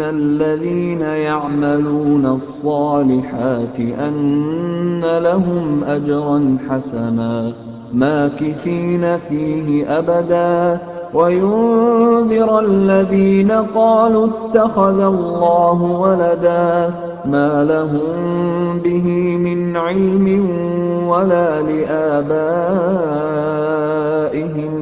الَّذِينَ يَعْمَلُونَ الصَّالِحَاتِ أَنَّ لَهُمْ أَجْرًا حَسَنًا مَّاكِثِينَ فِيهِ أَبَدًا. وَيُنذِرَ الَّذِينَ قَالُوا اتَّخَذَ اللَّهُ وَلَدًا مَّا لَهُم بِهِ مِنْ عِلْمٍ وَلَا لِآبَائِهِمْ ۚ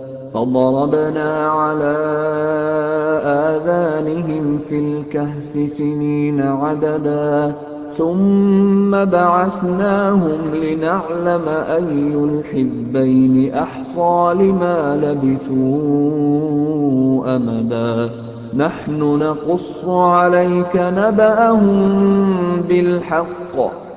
فَضَرَبْنَا عَلَىٰ آذَانِهِمْ فِي الْكَهْفِ سِنِينَ عَدَدًا ثُمَّ بَعَثْنَاهُمْ لِنَعْلَمَ أَيُّ الْحِزْبَيْنِ أَحْصَىٰ لِمَا لَبِثُوا أَمَدًا. نَّحْنُ نَقُصُّ عَلَيْكَ نَبَأَهُم بِالْحَقِّ ۚ.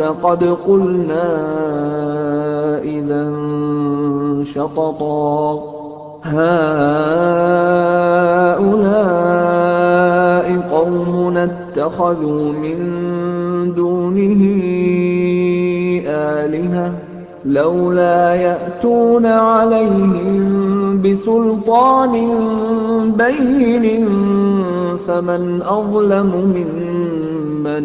لَّقَدْ قُلْنَا إِذًا شَطَطًا هَٰؤُلَاءِ قَوْمُنَا اتَّخَذُوا مِن دُونِهِ آلِهَةً ۖ لَّوْلَا يَأْتُونَ عَلَيْهِم بِسُلْطَانٍ بَيِّنٍ فَمَنْ أَظْلَمُ مِمَّنِ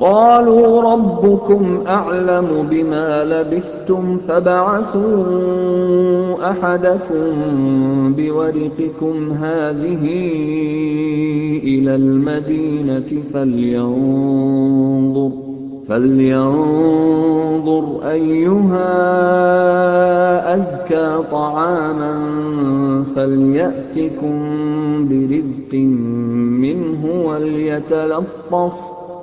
قَالُوا رَبُّكُمْ أَعْلَمُ بِمَا لَبِثْتُمْ فَابْعَثُوا أَحَدَكُم بِوَرِقِكُمْ هَٰذِهِ إِلَى الْمَدِينَةِ فَلْيَنظُرْ أَيُّهَا أَزْكَىٰ طَعَامًا فَلْيَأْتِكُم بِرِزْقٍ مِّنْهُ وَلْيَتَلَطَّفْ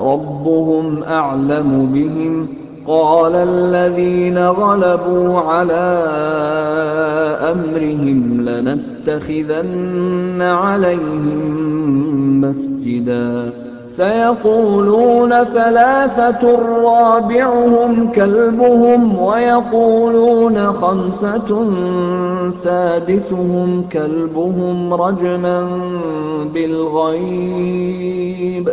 رَّبُّهُمْ أَعْلَمُ بِهِمْ ۚ قَالَ الَّذِينَ غَلَبُوا عَلَىٰ أَمْرِهِمْ لَنَتَّخِذَنَّ عَلَيْهِم مَّسْجِدًا. سَيَقُولُونَ ثَلَاثَةٌ رَّابِعُهُمْ كَلْبُهُمْ وَيَقُولُونَ خَمْسَةٌ سَادِسُهُمْ كَلْبُهُمْ رَجْمًا بِالْغَيْبِ ۖ.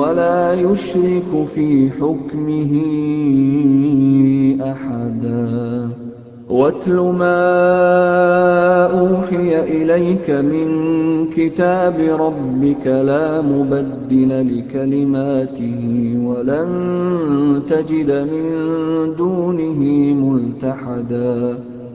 وَلَا يُشْرِكُ فِي حُكْمِهِ أَحَدًا. وَاتْلُ مَا أُوحِيَ إِلَيْكَ مِن كِتَابِ رَبِّكَ ۖ لَا مُبَدِّلَ لِكَلِمَاتِهِ ۖ وَلَن تَجِدَ مِن دُونِهِ مُلْتَحَدًا.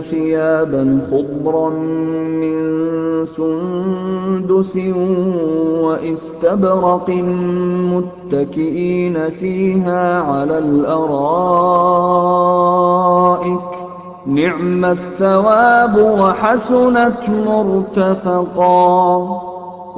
ثِيَابًا خُضْرًا مِّن سُندُسٍ وَإِسْتَبْرَقٍ مُّتَّكِئِينَ فِيهَا عَلَى الْأَرَائِكِ ۚ. نِعْمَ الثَّوَابُ وَحَسُنَتْ مُرْتَفَقًا.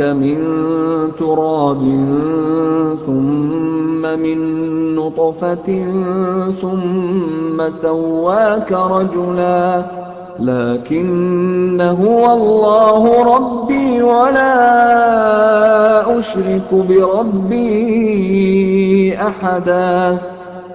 مِن تُرَابٍ ثُمَّ مِن نُّطْفَةٍ ثُمَّ سَوَّاكَ رَجُلًا لَّٰكِنَّ هُوَ اللَّهُ رَبِّي وَلَا أُشْرِكُ بِرَبِّي أَحَدًا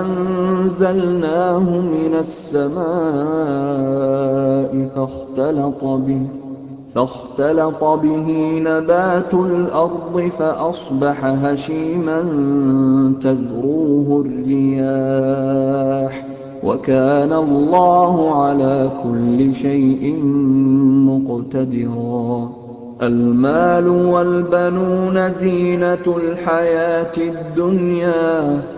أَنزَلْنَاهُ مِنَ السَّمَاءِ فَاخْتَلَطَ بِهِ نَبَاتُ الْأَرْضِ فَأَصْبَحَ هَشِيمًا تَذْرُوهُ الرِّيَاحُ ۗ وَكَانَ اللَّهُ عَلَىٰ كُلِّ شَيْءٍ مُّقْتَدِرًا. الْمَالُ وَالْبَنُونَ زِينَةُ الْحَيَاةِ الدُّنْيَا ۖ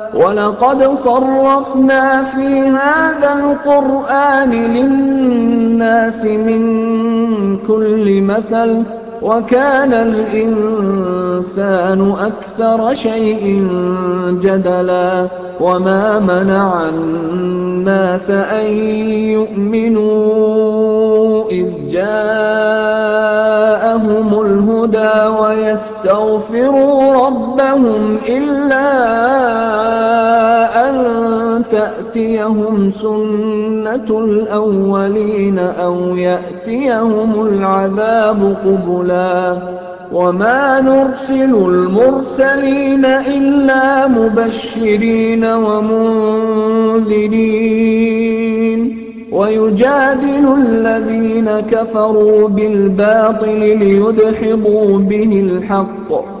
وَلَقَدْ صَرَّفْنَا فِي هَٰذَا الْقُرْآنِ لِلنَّاسِ مِن كُلِّ مَثَلٍ ۚ وَكَانَ الْإِنسَانُ أَكْثَرَ شَيْءٍ جَدَلًا وَمَا مَنَعَ النَّاسَ أَن يُؤْمِنُوا إِذْ جَاءَهُمُ الْهُدَىٰ وَيَسْتَغْفِرُوا رَبَّهُمْ إِلَّا أَن تَأْتِيَهُمْ سُنَّةُ الْأَوَّلِينَ أَوْ يَأْتِيَهُمُ الْعَذَابُ قُبُلًا وَمَا نُرْسِلُ الْمُرْسَلِينَ إِلَّا مُبَشِّرِينَ وَمُنذِرِينَ وَيُجَادِلُ الَّذِينَ كَفَرُوا بِالْبَاطِلِ لِيُدْحِضُوا بِهِ الْحَقَّ ۖ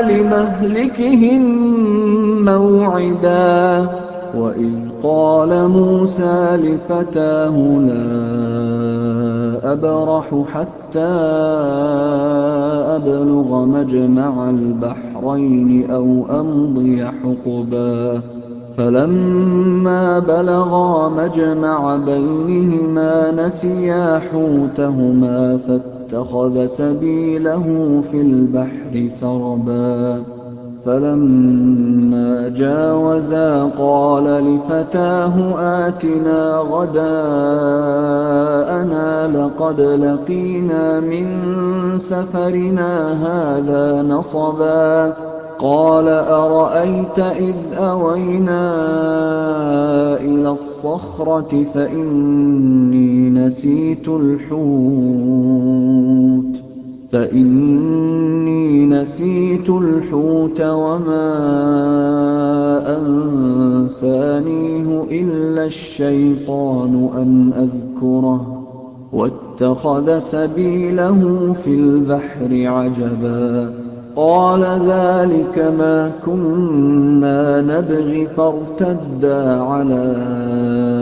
لِمَهْلِكِهِم مَّوْعِدًا. وَإِذْ قَالَ مُوسَىٰ لِفَتَاهُ لَا أَبْرَحُ حَتَّىٰ أَبْلُغَ مَجْمَعَ الْبَحْرَيْنِ أَوْ أَمْضِيَ حُقُبًا. فَلَمَّا بَلَغَا مَجْمَعَ بَيْنِهِمَا نَسِيَا حُوتَهُمَا فَاتَّخَذَ سَبِيلَهُ فِي الْبَحْرِ سَرَبًا. فَلَمَّا جَاوَزَا قَالَ لِفَتَاهُ آتِنَا غَدَاءَنَا لَقَدْ لَقِينَا مِن سَفَرِنَا هَٰذَا نَصَبًا. قَالَ أَرَأَيْتَ إِذْ أَوَيْنَا الصَّخْرَةِ فَإِنِّي نَسِيتُ الْحُوتَ. وَمَا أَنسَانِيهُ إِلَّا الشَّيْطَانُ أَنْ أَذْكُرَهُ ۚ. وَاتَّخَذَ سَبِيلَهُ فِي الْبَحْرِ عَجَبًا. قَالَ ذَٰلِكَ مَا كُنَّا نَبْغِ ۚ فَارْتَدَّا عَلَىٰ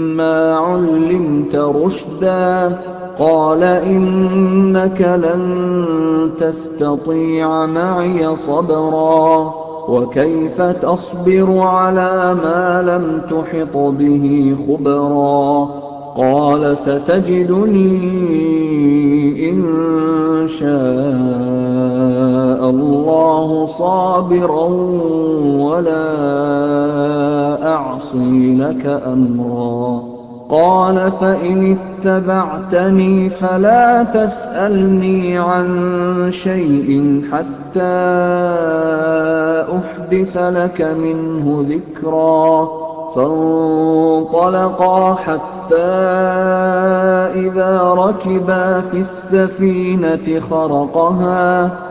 عُلِّمْتَ رُشْدًا. قَالَ إِنَّكَ لَن تَسْتَطِيعَ مَعِيَ صَبْرًا. وَكَيْفَ تَصْبِرُ عَلَىٰ مَا لَمْ تُحِطْ بِهِ خُبْرًا؟ قَالَ سَتَجِدُنِي إِن شَاءَ اللَّهُ صَابِرًا وَلَا أَعْصِي لَكَ أَمْرًا. قَالَ فَإِنِ اتَّبَعْتَنِي فَلَا تَسْأَلْنِي عَن شَيْءٍ حَتَّىٰ أُحْدِثَ لَكَ مِنْهُ ذِكْرًا. فَانطَلَقَا حَتَّىٰ إِذَا رَكِبَا فِي السَّفِينَةِ خَرَقَهَا.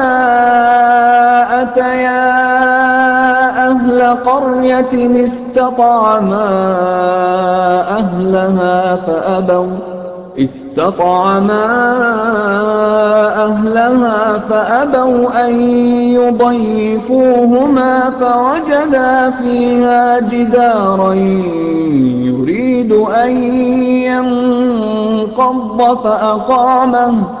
أَتَيَا أَهْلَ قَرْيَةٍ اسْتَطْعَمَا أَهْلَهَا اسْتَطْعَمَا أَهْلَهَا فَأَبَوْا أَن يُضَيِّفُوهُمَا فَوَجَدَا فِيهَا جِدَارًا يُرِيدُ أَن يَنقَضَّ فَأَقَامَهُ.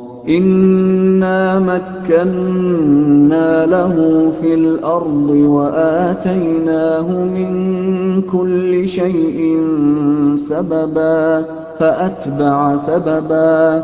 إِنَّا مَكَّنَّا لَهُ فِي الْأَرْضِ وَآتَيْنَاهُ مِن كُلِّ شَيْءٍ سَبَبًا فَأَتْبَعَ سَبَبًا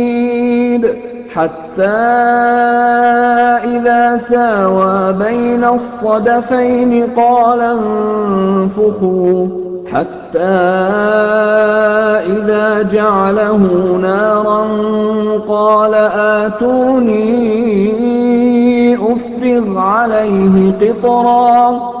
حتى إذا ساوى بين الصدفين قال انفخوا حتى إذا جعله نارا قال آتوني أفرغ عليه قطرا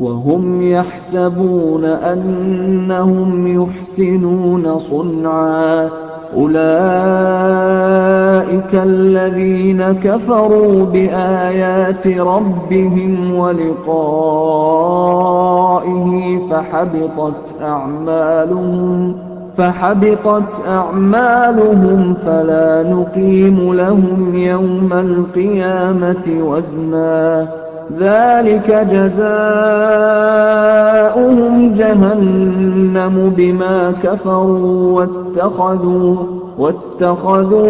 وهم يحسبون أنهم يحسنون صنعا. أُولَٰئِكَ الَّذِينَ كَفَرُوا بِآيَاتِ رَبِّهِمْ وَلِقَائِهِ فَحَبِطَتْ أَعْمَالُهُمْ فَحَبِطَتْ أَعْمَالُهُمْ فَلَا نُقِيمُ لَهُمْ يَوْمَ الْقِيَامَةِ وَزْنًا. ذَٰلِكَ جَزَاؤُهُمْ جَهَنَّمُ بِمَا كَفَرُوا وَاتَّخَذُوا وَاتَّخَذُوا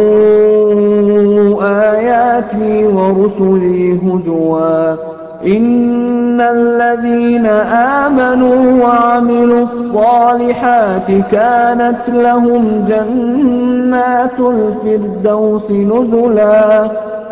آيَاتِي وَرُسُلِي هُزُوًا. إِنَّ الَّذِينَ آمَنُوا وَعَمِلُوا الصَّالِحَاتِ كَانَتْ لَهُمْ جَنَّاتُ الْفِرْدَوْسِ نُزُلًا.